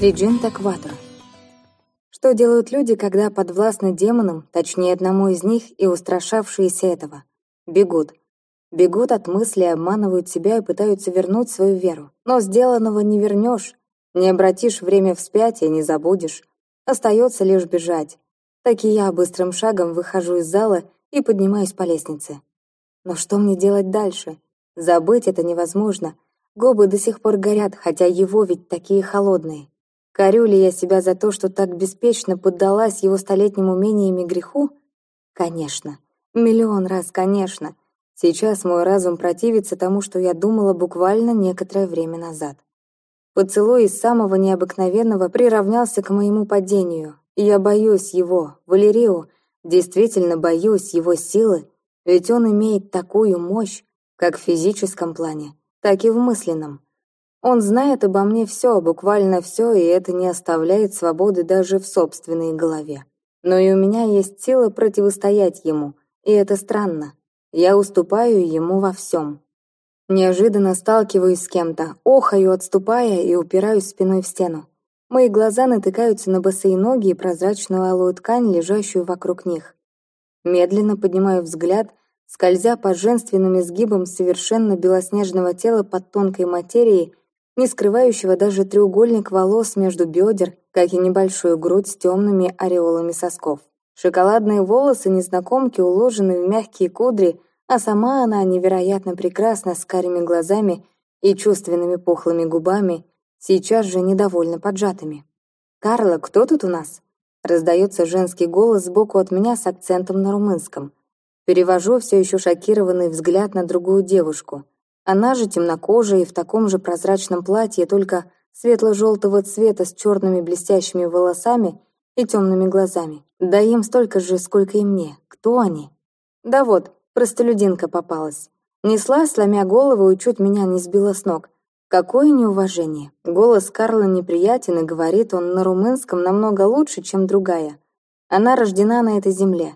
Реджинта Кватро. Что делают люди, когда подвластны демонам, точнее одному из них, и устрашавшиеся этого? Бегут. Бегут от мысли, обманывают себя и пытаются вернуть свою веру. Но сделанного не вернешь, не обратишь время вспять и не забудешь. Остается лишь бежать. Так и я быстрым шагом выхожу из зала и поднимаюсь по лестнице. Но что мне делать дальше? Забыть это невозможно. Губы до сих пор горят, хотя его ведь такие холодные. Корю ли я себя за то, что так беспечно поддалась его столетним умениям и греху? Конечно. Миллион раз, конечно. Сейчас мой разум противится тому, что я думала буквально некоторое время назад. Поцелуй из самого необыкновенного приравнялся к моему падению. Я боюсь его, Валерио, действительно боюсь его силы, ведь он имеет такую мощь, как в физическом плане, так и в мысленном. Он знает обо мне все, буквально все, и это не оставляет свободы даже в собственной голове. Но и у меня есть сила противостоять ему, и это странно. Я уступаю ему во всем. Неожиданно сталкиваюсь с кем-то, охаю, отступая и упираюсь спиной в стену. Мои глаза натыкаются на босые ноги и прозрачную алую ткань, лежащую вокруг них. Медленно поднимаю взгляд, скользя по женственным изгибам совершенно белоснежного тела под тонкой материей, не скрывающего даже треугольник волос между бедер, как и небольшую грудь с темными ореолами сосков. Шоколадные волосы незнакомки уложены в мягкие кудри, а сама она невероятно прекрасна с карими глазами и чувственными пухлыми губами, сейчас же недовольно поджатыми. «Карла, кто тут у нас?» Раздается женский голос сбоку от меня с акцентом на румынском. Перевожу все еще шокированный взгляд на другую девушку. Она же темнокожая и в таком же прозрачном платье, только светло-желтого цвета с черными блестящими волосами и темными глазами. Да им столько же, сколько и мне. Кто они? Да вот, простолюдинка попалась. Несла, сломя голову, и чуть меня не сбила с ног. Какое неуважение. Голос Карла неприятен, и говорит он на румынском намного лучше, чем другая. Она рождена на этой земле.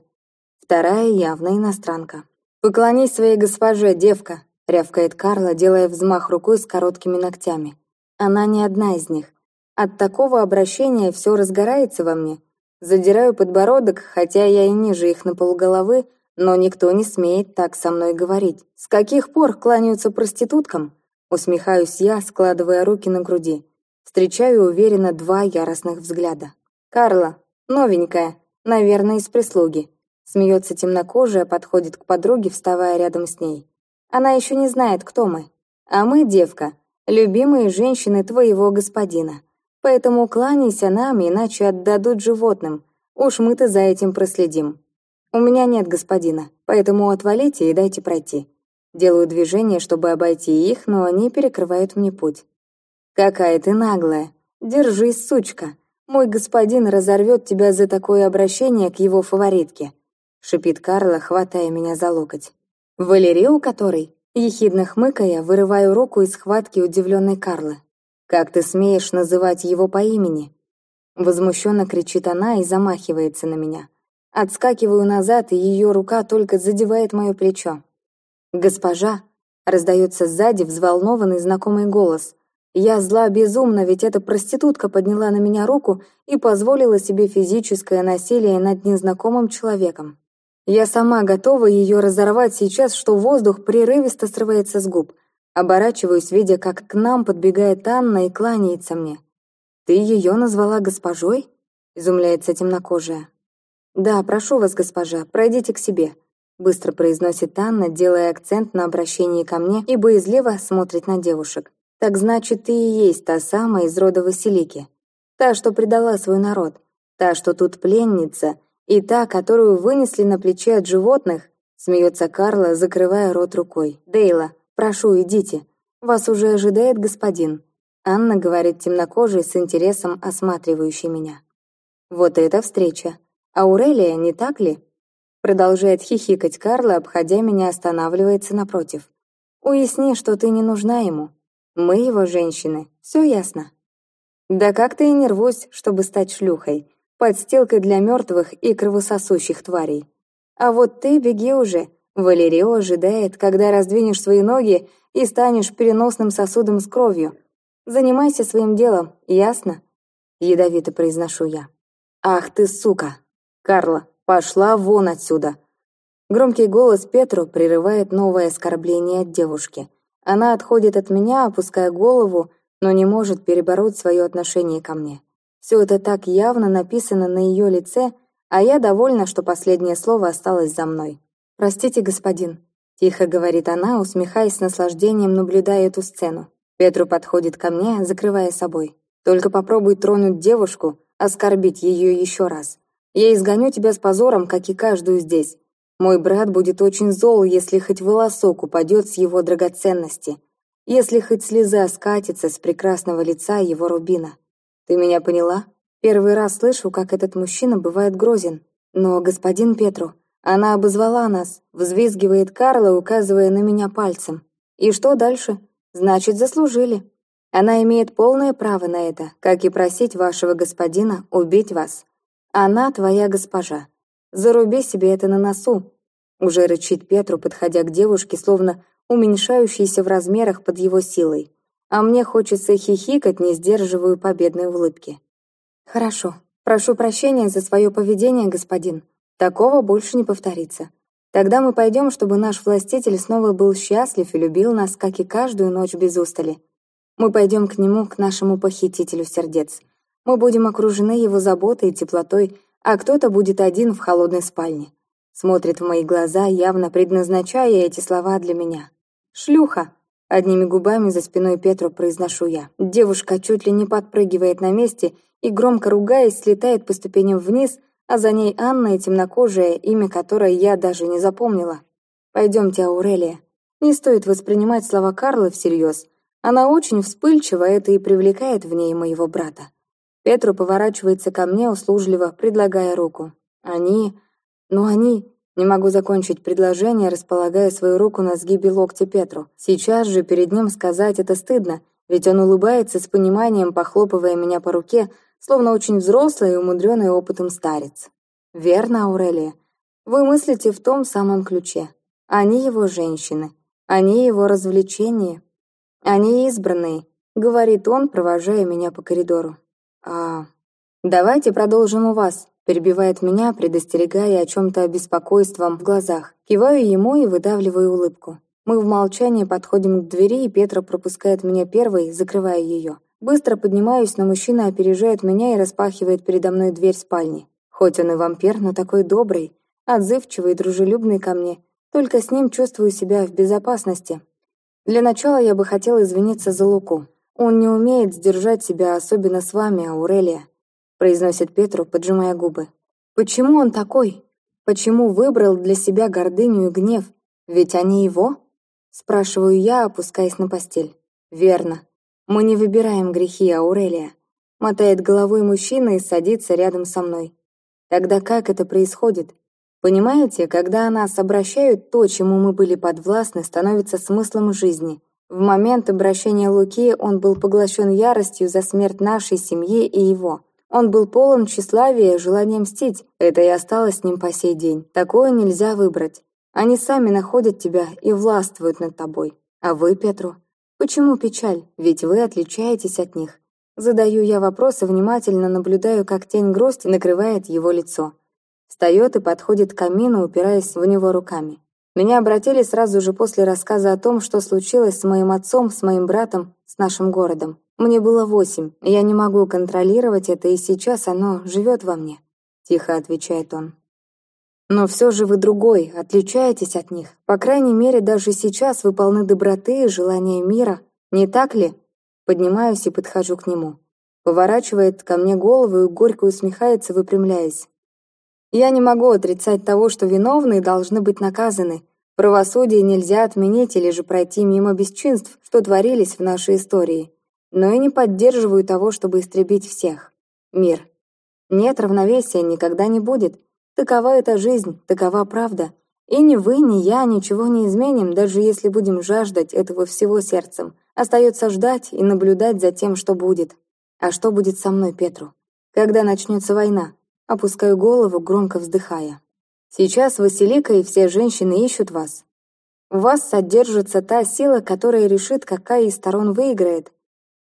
Вторая явно иностранка. «Поклонись своей госпоже, девка!» — рявкает Карла, делая взмах рукой с короткими ногтями. Она не одна из них. От такого обращения все разгорается во мне. Задираю подбородок, хотя я и ниже их на полуголовы, но никто не смеет так со мной говорить. С каких пор кланяются проституткам? Усмехаюсь я, складывая руки на груди. Встречаю уверенно два яростных взгляда. «Карла, новенькая, наверное, из прислуги». Смеется темнокожая, подходит к подруге, вставая рядом с ней. Она еще не знает, кто мы. А мы, девка, любимые женщины твоего господина. Поэтому кланяйся нам, иначе отдадут животным. Уж мы-то за этим проследим. У меня нет господина, поэтому отвалите и дайте пройти. Делаю движение, чтобы обойти их, но они перекрывают мне путь. Какая ты наглая. Держись, сучка. Мой господин разорвет тебя за такое обращение к его фаворитке. Шипит Карла, хватая меня за локоть. Валерию который? Ехидно хмыкая, вырываю руку из схватки удивленной Карлы. «Как ты смеешь называть его по имени?» Возмущенно кричит она и замахивается на меня. Отскакиваю назад, и ее рука только задевает мое плечо. «Госпожа!» — раздается сзади взволнованный знакомый голос. Я зла безумно, ведь эта проститутка подняла на меня руку и позволила себе физическое насилие над незнакомым человеком. Я сама готова ее разорвать сейчас, что воздух прерывисто срывается с губ. Оборачиваюсь, видя, как к нам подбегает Анна и кланяется мне. «Ты ее назвала госпожой?» — изумляется темнокожая. «Да, прошу вас, госпожа, пройдите к себе», — быстро произносит Анна, делая акцент на обращении ко мне и боязливо смотрит на девушек. «Так значит, ты и есть та самая из рода Василики. Та, что предала свой народ. Та, что тут пленница, и та, которую вынесли на плече от животных», — смеется Карла, закрывая рот рукой. «Дейла, «Прошу, идите. Вас уже ожидает господин». Анна говорит темнокожей с интересом осматривающей меня. «Вот это встреча. Аурелия, не так ли?» Продолжает хихикать Карла, обходя меня, останавливается напротив. «Уясни, что ты не нужна ему. Мы его женщины. Все ясно». «Да как-то и не рвусь, чтобы стать шлюхой, подстилкой для мертвых и кровососущих тварей. А вот ты беги уже, Валерио ожидает, когда раздвинешь свои ноги и станешь переносным сосудом с кровью. Занимайся своим делом, ясно? ядовито произношу я. «Ах ты, сука! Карла, пошла вон отсюда!» Громкий голос Петру прерывает новое оскорбление от девушки. Она отходит от меня, опуская голову, но не может перебороть свое отношение ко мне. Все это так явно написано на ее лице, а я довольна, что последнее слово осталось за мной. «Простите, господин», — тихо говорит она, усмехаясь с наслаждением, наблюдая эту сцену. Петру подходит ко мне, закрывая собой. «Только попробуй тронуть девушку, оскорбить ее еще раз. Я изгоню тебя с позором, как и каждую здесь. Мой брат будет очень зол, если хоть волосок упадет с его драгоценности, если хоть слеза скатится с прекрасного лица его рубина. Ты меня поняла? Первый раз слышу, как этот мужчина бывает грозен. Но, господин Петру, она обозвала нас, взвизгивает Карла, указывая на меня пальцем. И что дальше? Значит, заслужили. Она имеет полное право на это, как и просить вашего господина убить вас. Она твоя госпожа. Заруби себе это на носу. Уже рычит Петру, подходя к девушке, словно уменьшающейся в размерах под его силой. А мне хочется хихикать, не сдерживаю победной улыбки. Хорошо. Прошу прощения за свое поведение, господин. Такого больше не повторится. Тогда мы пойдем, чтобы наш властитель снова был счастлив и любил нас, как и каждую ночь без устали. Мы пойдем к нему, к нашему похитителю сердец. Мы будем окружены его заботой и теплотой, а кто-то будет один в холодной спальне. Смотрит в мои глаза, явно предназначая эти слова для меня. «Шлюха!» Одними губами за спиной Петру произношу я. Девушка чуть ли не подпрыгивает на месте и, громко ругаясь, слетает по ступеням вниз, а за ней Анна и темнокожая, имя которой я даже не запомнила. «Пойдемте, Аурелия. Не стоит воспринимать слова Карлы всерьез. Она очень вспыльчива, это и привлекает в ней моего брата. Петру поворачивается ко мне, услужливо предлагая руку. Они... Ну они... Не могу закончить предложение, располагая свою руку на сгибе локтя Петру. Сейчас же перед ним сказать это стыдно, ведь он улыбается с пониманием, похлопывая меня по руке, словно очень взрослый и умудренный опытом старец. Верно, Аурелия. Вы мыслите в том самом ключе. Они его женщины. Они его развлечения. Они избранные, говорит он, провожая меня по коридору. «А... давайте продолжим у вас», перебивает меня, предостерегая о чем-то беспокойством в глазах. Киваю ему и выдавливаю улыбку. Мы в молчании подходим к двери, и Петра пропускает меня первой, закрывая ее. Быстро поднимаюсь, но мужчина опережает меня и распахивает передо мной дверь спальни. Хоть он и вампир, но такой добрый, отзывчивый и дружелюбный ко мне. Только с ним чувствую себя в безопасности. Для начала я бы хотела извиниться за Луку. «Он не умеет сдержать себя, особенно с вами, Аурелия», произносит Петру, поджимая губы. «Почему он такой? Почему выбрал для себя гордыню и гнев? Ведь они его?» Спрашиваю я, опускаясь на постель. «Верно. Мы не выбираем грехи, Аурелия», мотает головой мужчина и садится рядом со мной. Тогда как это происходит? Понимаете, когда нас обращают, то, чему мы были подвластны, становится смыслом жизни — в момент обращения Луки он был поглощен яростью за смерть нашей семьи и его. Он был полон тщеславия желания мстить. Это и осталось с ним по сей день. Такое нельзя выбрать. Они сами находят тебя и властвуют над тобой. А вы, Петру? Почему печаль? Ведь вы отличаетесь от них. Задаю я вопрос и внимательно наблюдаю, как тень грусти накрывает его лицо. Встает и подходит к камину, упираясь в него руками. Меня обратили сразу же после рассказа о том, что случилось с моим отцом, с моим братом, с нашим городом. Мне было восемь, я не могу контролировать это, и сейчас оно живет во мне», — тихо отвечает он. «Но все же вы другой, отличаетесь от них. По крайней мере, даже сейчас вы полны доброты и желания мира. Не так ли?» Поднимаюсь и подхожу к нему. Поворачивает ко мне голову и горько усмехается, выпрямляясь. Я не могу отрицать того, что виновные должны быть наказаны. Правосудие нельзя отменить или же пройти мимо бесчинств, что творились в нашей истории. Но и не поддерживаю того, чтобы истребить всех. Мир. Нет равновесия, никогда не будет. Такова эта жизнь, такова правда. И ни вы, ни я ничего не изменим, даже если будем жаждать этого всего сердцем. Остается ждать и наблюдать за тем, что будет. А что будет со мной, Петру? Когда начнется война? Опускаю голову, громко вздыхая. Сейчас Василика и все женщины ищут вас. У вас содержится та сила, которая решит, какая из сторон выиграет.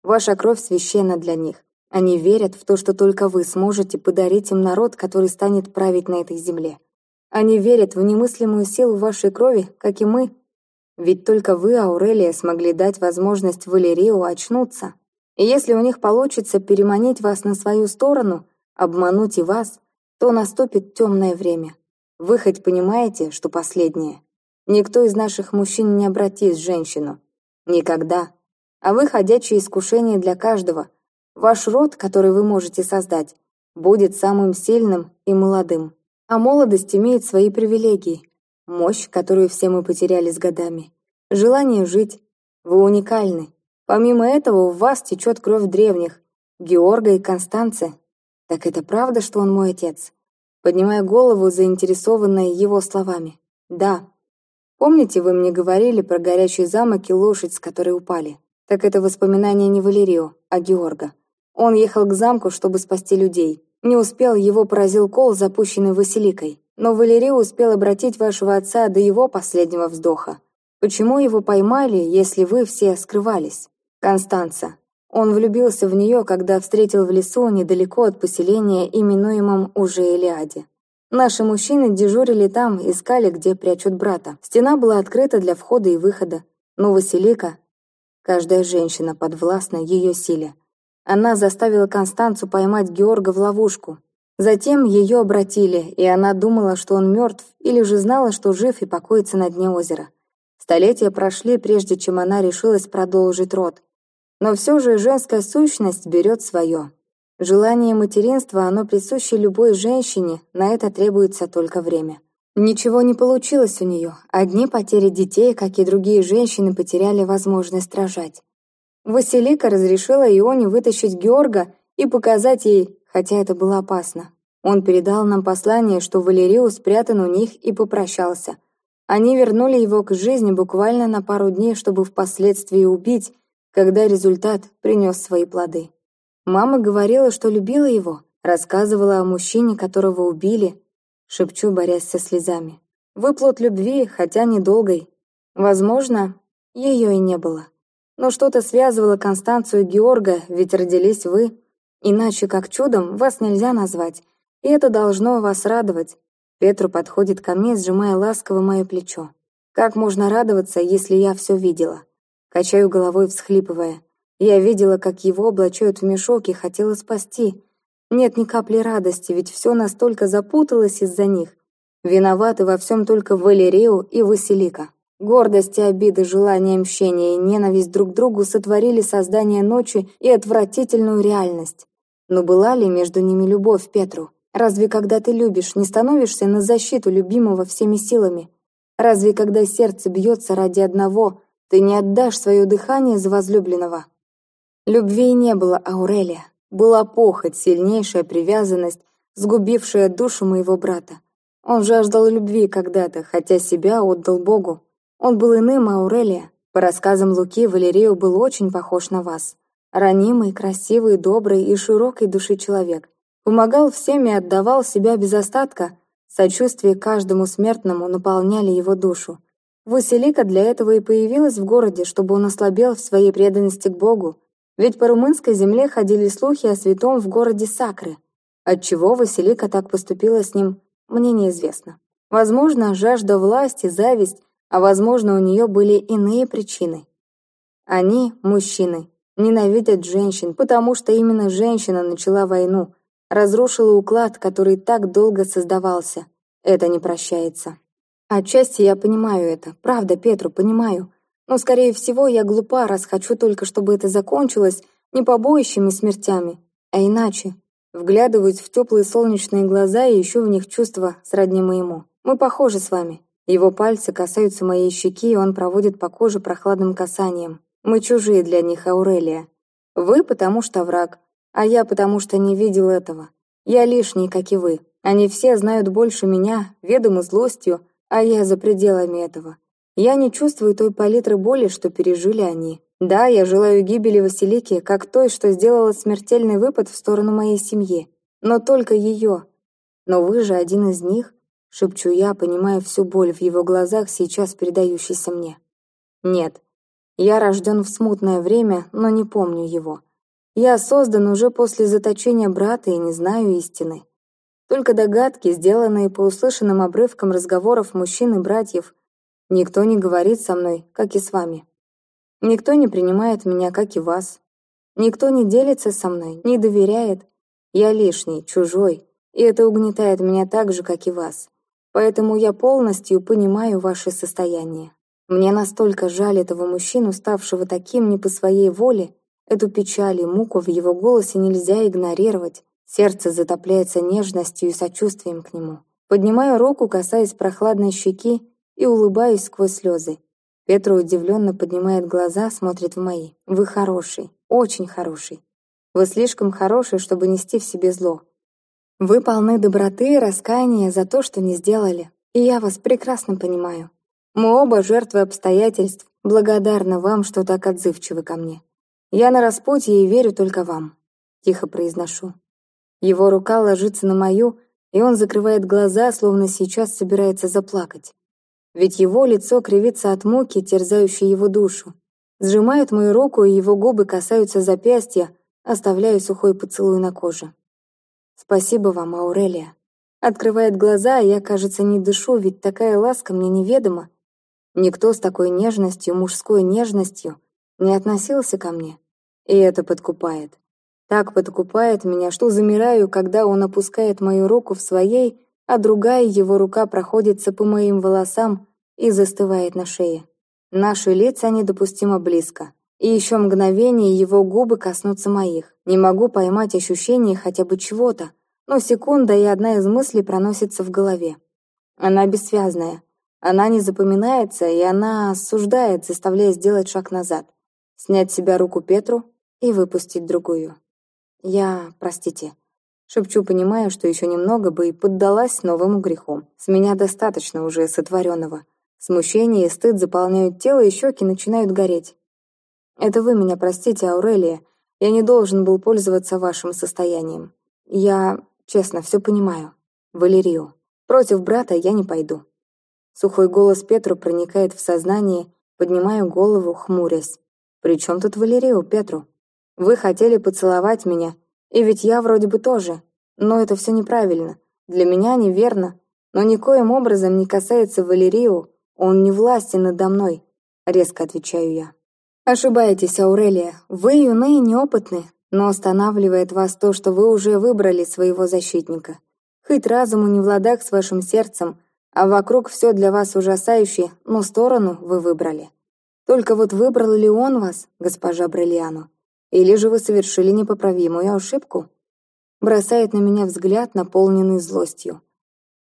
Ваша кровь священна для них. Они верят в то, что только вы сможете подарить им народ, который станет править на этой земле. Они верят в немыслимую силу вашей крови, как и мы. Ведь только вы, Аурелия, смогли дать возможность Валерию очнуться. И если у них получится переманить вас на свою сторону, обмануть и вас, то наступит темное время. Вы хоть понимаете, что последнее? Никто из наших мужчин не обратит женщину. Никогда. А вы ходячее искушение для каждого. Ваш род, который вы можете создать, будет самым сильным и молодым. А молодость имеет свои привилегии. Мощь, которую все мы потеряли с годами. Желание жить. Вы уникальны. Помимо этого, в вас течет кровь древних. Георга и Констанция. Так это правда, что он мой отец? Поднимая голову, заинтересованная его словами. Да. Помните, вы мне говорили про горячий замок и лошадь, с которой упали? Так это воспоминание не Валерио, а Георга. Он ехал к замку, чтобы спасти людей. Не успел, его поразил кол, запущенный Василикой. Но Валерий успел обратить вашего отца до его последнего вздоха. Почему его поймали, если вы все скрывались? Констанца. Он влюбился в нее, когда встретил в лесу недалеко от поселения, именуемом уже Элиаде. Наши мужчины дежурили там, искали, где прячут брата. Стена была открыта для входа и выхода. Но Василика... Каждая женщина подвластна ее силе. Она заставила Констанцу поймать Георга в ловушку. Затем ее обратили, и она думала, что он мертв, или же знала, что жив и покоится на дне озера. Столетия прошли, прежде чем она решилась продолжить род. Но все же женская сущность берет свое. Желание материнства, оно присуще любой женщине, на это требуется только время. Ничего не получилось у нее. Одни потери детей, как и другие женщины, потеряли возможность рожать. Василика разрешила Ионе вытащить Георга и показать ей, хотя это было опасно. Он передал нам послание, что Валерио спрятан у них и попрощался. Они вернули его к жизни буквально на пару дней, чтобы впоследствии убить, когда результат принес свои плоды. Мама говорила, что любила его, рассказывала о мужчине, которого убили, шепчу, борясь со слезами. Выплод любви, хотя недолгой. Возможно, ее и не было. Но что-то связывало Констанцию и Георга, ведь родились вы. Иначе, как чудом, вас нельзя назвать. И это должно вас радовать. Петру подходит ко мне, сжимая ласково мое плечо. Как можно радоваться, если я все видела? Качаю головой, всхлипывая. Я видела, как его облачают в мешок и хотела спасти. Нет ни капли радости, ведь все настолько запуталось из-за них. Виноваты во всем только Валерио и Василика. Гордость и обиды, желание мщения и ненависть друг к другу сотворили создание ночи и отвратительную реальность. Но была ли между ними любовь Петру? Разве когда ты любишь, не становишься на защиту любимого всеми силами? Разве когда сердце бьется ради одного, ты не отдашь свое дыхание за возлюбленного? Любви не было, Аурелия. Была похоть, сильнейшая привязанность, сгубившая душу моего брата. Он жаждал любви когда-то, хотя себя отдал Богу. Он был иным, Аурелия. По рассказам Луки, Валерию был очень похож на вас. Ранимый, красивый, добрый и широкой души человек. Помогал всем и отдавал себя без остатка. Сочувствие каждому смертному наполняли его душу. Василика для этого и появилась в городе, чтобы он ослабел в своей преданности к Богу. Ведь по румынской земле ходили слухи о святом в городе Сакры. Отчего Василика так поступила с ним, мне неизвестно. Возможно, жажда власти, зависть, а возможно, у нее были иные причины. Они, мужчины, ненавидят женщин, потому что именно женщина начала войну, разрушила уклад, который так долго создавался. Это не прощается. Отчасти я понимаю это, правда, Петру, понимаю. Но, скорее всего, я глупа, раз хочу только, чтобы это закончилось не побоищами смертями, а иначе. Вглядываюсь в теплые солнечные глаза и ищу в них чувства сродни моему. Мы похожи с вами. Его пальцы касаются моей щеки, и он проводит по коже прохладным касанием. Мы чужие для них, Аурелия. Вы потому что враг, а я потому что не видел этого. Я лишний, как и вы. Они все знают больше меня, ведомы злостью, а я за пределами этого. Я не чувствую той палитры боли, что пережили они. Да, я желаю гибели Василики, как той, что сделала смертельный выпад в сторону моей семьи. Но только ее. Но вы же один из них, Шепчу я, понимая всю боль в его глазах, сейчас передающейся мне. Нет, я рожден в смутное время, но не помню его. Я создан уже после заточения брата и не знаю истины. Только догадки, сделанные по услышанным обрывкам разговоров мужчин и братьев. Никто не говорит со мной, как и с вами. Никто не принимает меня, как и вас. Никто не делится со мной, не доверяет. Я лишний, чужой, и это угнетает меня так же, как и вас. Поэтому я полностью понимаю ваше состояние. Мне настолько жаль этого мужчину, ставшего таким не по своей воле. Эту печаль и муку в его голосе нельзя игнорировать. Сердце затопляется нежностью и сочувствием к нему. Поднимаю руку, касаясь прохладной щеки, и улыбаюсь сквозь слезы. Петра удивленно поднимает глаза, смотрит в мои. «Вы хороший, очень хороший. Вы слишком хороший, чтобы нести в себе зло. Вы полны доброты и раскаяния за то, что не сделали. И я вас прекрасно понимаю. Мы оба жертвы обстоятельств. Благодарна вам, что так отзывчивы ко мне. Я на распутье и верю только вам», — тихо произношу. Его рука ложится на мою, и он закрывает глаза, словно сейчас собирается заплакать. Ведь его лицо кривится от муки, терзающей его душу. Сжимает мою руку, и его губы касаются запястья, оставляя сухой поцелуй на коже. «Спасибо вам, Аурелия». Открывает глаза, а я, кажется, не дышу, ведь такая ласка мне неведома. Никто с такой нежностью, мужской нежностью, не относился ко мне. И это подкупает. Так подкупает меня, что замираю, когда он опускает мою руку в своей, а другая его рука проходится по моим волосам и застывает на шее. Наши лица недопустимо близко. И еще мгновение его губы коснутся моих. Не могу поймать ощущение хотя бы чего-то, но секунда и одна из мыслей проносится в голове. Она бессвязная. Она не запоминается, и она осуждает, заставляя сделать шаг назад. Снять с себя руку Петру и выпустить другую. Я, простите, шепчу, понимая, что еще немного бы и поддалась новому греху. С меня достаточно уже сотворенного. Смущение и стыд заполняют тело, и щеки начинают гореть. Это вы меня простите, Аурелия. Я не должен был пользоваться вашим состоянием. Я, честно, все понимаю. Валерию. Против брата я не пойду. Сухой голос Петру проникает в сознание, поднимаю голову, хмурясь. «При чем тут Валерию, Петру?» Вы хотели поцеловать меня, и ведь я вроде бы тоже. Но это все неправильно. Для меня неверно. Но никоим образом не касается Валерию. Он не властен надо мной, резко отвечаю я. Ошибаетесь, Аурелия. Вы юны и неопытны, но останавливает вас то, что вы уже выбрали своего защитника. Хоть разуму не в ладах с вашим сердцем, а вокруг все для вас ужасающее, но сторону вы выбрали. Только вот выбрал ли он вас, госпожа Бриллиану? Или же вы совершили непоправимую ошибку? Бросает на меня взгляд, наполненный злостью.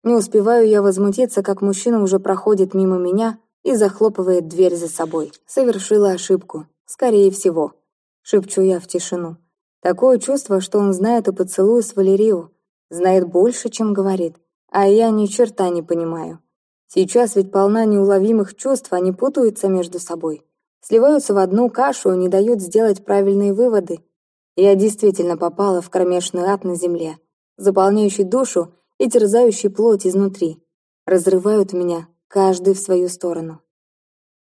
Не успеваю я возмутиться, как мужчина уже проходит мимо меня и захлопывает дверь за собой. Совершила ошибку. Скорее всего. Шепчу я в тишину. Такое чувство, что он знает о поцелуе с Валерио. Знает больше, чем говорит. А я ни черта не понимаю. Сейчас ведь полна неуловимых чувств, они путаются между собой сливаются в одну кашу и не дают сделать правильные выводы. Я действительно попала в кромешный ад на земле, заполняющий душу и терзающий плоть изнутри. Разрывают меня, каждый в свою сторону.